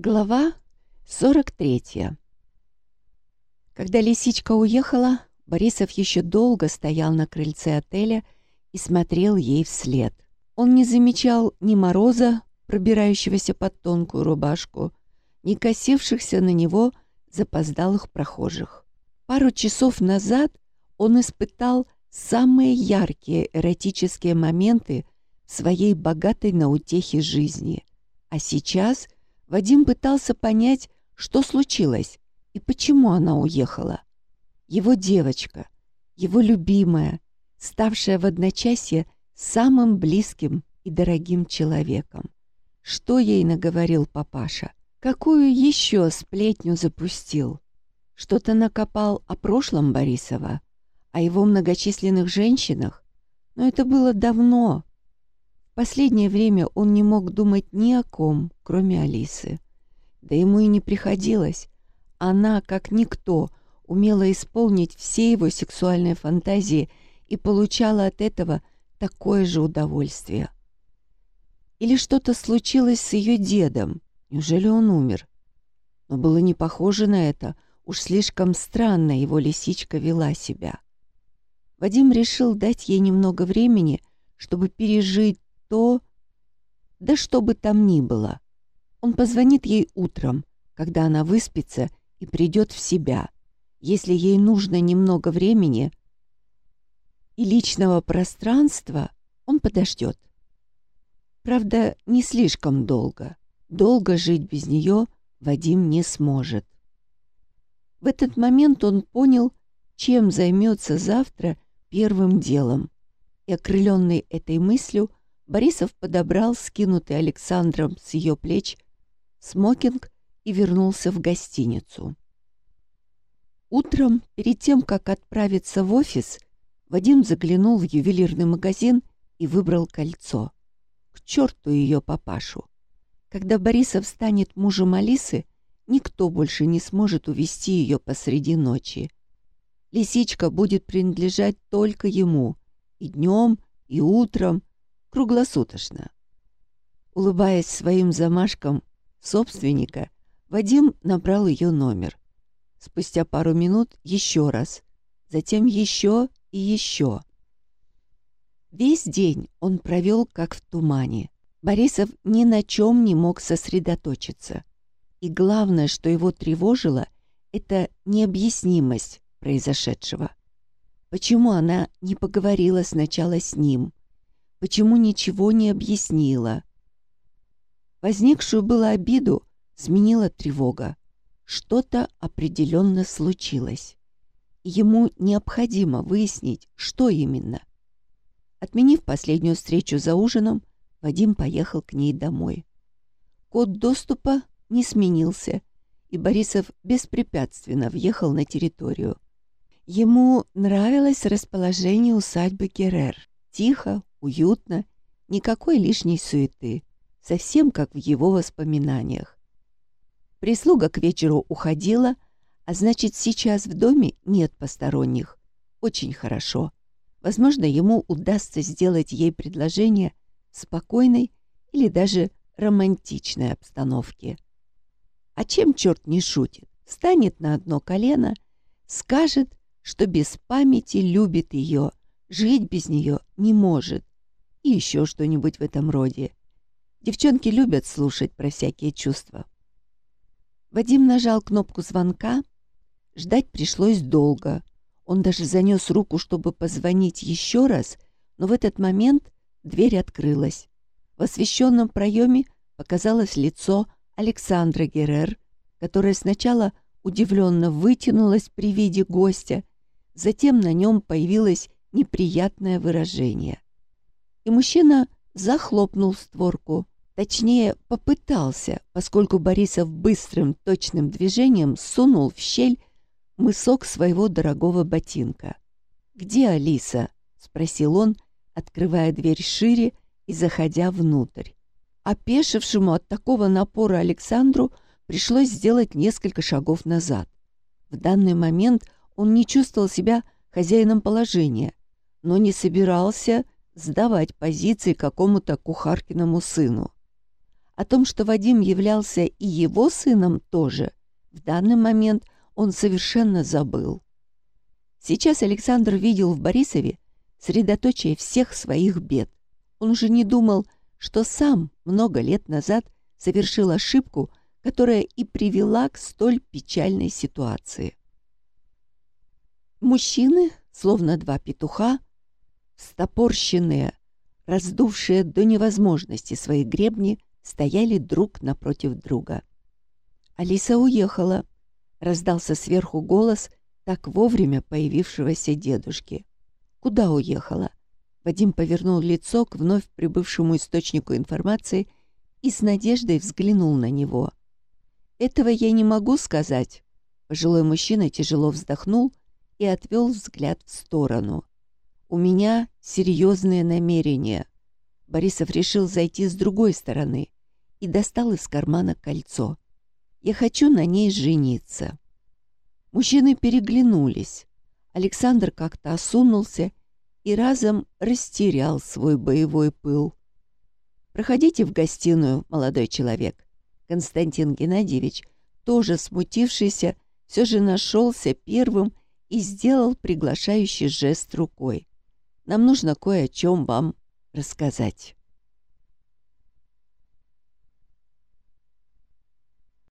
Глава 43 Когда лисичка уехала, Борисов еще долго стоял на крыльце отеля и смотрел ей вслед. Он не замечал ни мороза, пробирающегося под тонкую рубашку, ни косившихся на него запоздалых прохожих. Пару часов назад он испытал самые яркие эротические моменты своей богатой на утехи жизни, а сейчас — Вадим пытался понять, что случилось и почему она уехала. Его девочка, его любимая, ставшая в одночасье самым близким и дорогим человеком. Что ей наговорил папаша? Какую еще сплетню запустил? Что-то накопал о прошлом Борисова, о его многочисленных женщинах? Но это было давно, Последнее время он не мог думать ни о ком, кроме Алисы. Да ему и не приходилось. Она, как никто, умела исполнить все его сексуальные фантазии и получала от этого такое же удовольствие. Или что-то случилось с ее дедом. Неужели он умер? Но было не похоже на это. Уж слишком странно его лисичка вела себя. Вадим решил дать ей немного времени, чтобы пережить то... Да что бы там ни было. Он позвонит ей утром, когда она выспится и придет в себя. Если ей нужно немного времени и личного пространства, он подождет. Правда, не слишком долго. Долго жить без нее Вадим не сможет. В этот момент он понял, чем займется завтра первым делом. И, окрыленный этой мыслью, Борисов подобрал скинутый Александром с ее плеч смокинг и вернулся в гостиницу. Утром, перед тем, как отправиться в офис, Вадим заглянул в ювелирный магазин и выбрал кольцо. К черту ее папашу! Когда Борисов станет мужем Алисы, никто больше не сможет увести ее посреди ночи. Лисичка будет принадлежать только ему и днем, и утром, круглосуточно. Улыбаясь своим замашкам собственника, Вадим набрал ее номер. Спустя пару минут еще раз, затем еще и еще. Весь день он провел как в тумане. Борисов ни на чем не мог сосредоточиться. И главное, что его тревожило, это необъяснимость произошедшего. Почему она не поговорила сначала с ним, почему ничего не объяснила. Возникшую было обиду сменила тревога. Что-то определенно случилось. Ему необходимо выяснить, что именно. Отменив последнюю встречу за ужином, Вадим поехал к ней домой. Код доступа не сменился, и Борисов беспрепятственно въехал на территорию. Ему нравилось расположение усадьбы Герер. Тихо, уютно, никакой лишней суеты, совсем как в его воспоминаниях. Прислуга к вечеру уходила, а значит, сейчас в доме нет посторонних. Очень хорошо. Возможно, ему удастся сделать ей предложение в спокойной или даже романтичной обстановке. А чем черт не шутит? Станет на одно колено, скажет, что без памяти любит ее, жить без нее не может, и еще что-нибудь в этом роде. Девчонки любят слушать про всякие чувства. Вадим нажал кнопку звонка. Ждать пришлось долго. Он даже занес руку, чтобы позвонить еще раз, но в этот момент дверь открылась. В освещенном проеме показалось лицо Александра Геррер, которое сначала удивленно вытянулось при виде гостя, затем на нем появилось неприятное выражение и мужчина захлопнул створку. Точнее, попытался, поскольку Борисов быстрым, точным движением сунул в щель мысок своего дорогого ботинка. «Где Алиса?» — спросил он, открывая дверь шире и заходя внутрь. Опешившему от такого напора Александру пришлось сделать несколько шагов назад. В данный момент он не чувствовал себя хозяином положения, но не собирался сдавать позиции какому-то кухаркиному сыну. О том, что Вадим являлся и его сыном тоже, в данный момент он совершенно забыл. Сейчас Александр видел в Борисове средоточие всех своих бед. Он уже не думал, что сам много лет назад совершил ошибку, которая и привела к столь печальной ситуации. Мужчины, словно два петуха, стопорщенные, раздувшие до невозможности свои гребни, стояли друг напротив друга. Алиса уехала. Раздался сверху голос так вовремя появившегося дедушки. Куда уехала? Вадим повернул лицо к вновь прибывшему источнику информации и с надеждой взглянул на него. «Этого я не могу сказать». Пожилой мужчина тяжело вздохнул и отвел взгляд в сторону. «У меня серьезные намерения». Борисов решил зайти с другой стороны и достал из кармана кольцо. «Я хочу на ней жениться». Мужчины переглянулись. Александр как-то осунулся и разом растерял свой боевой пыл. «Проходите в гостиную, молодой человек». Константин Геннадьевич, тоже смутившийся, все же нашелся первым и сделал приглашающий жест рукой. «Нам нужно кое о чем вам рассказать».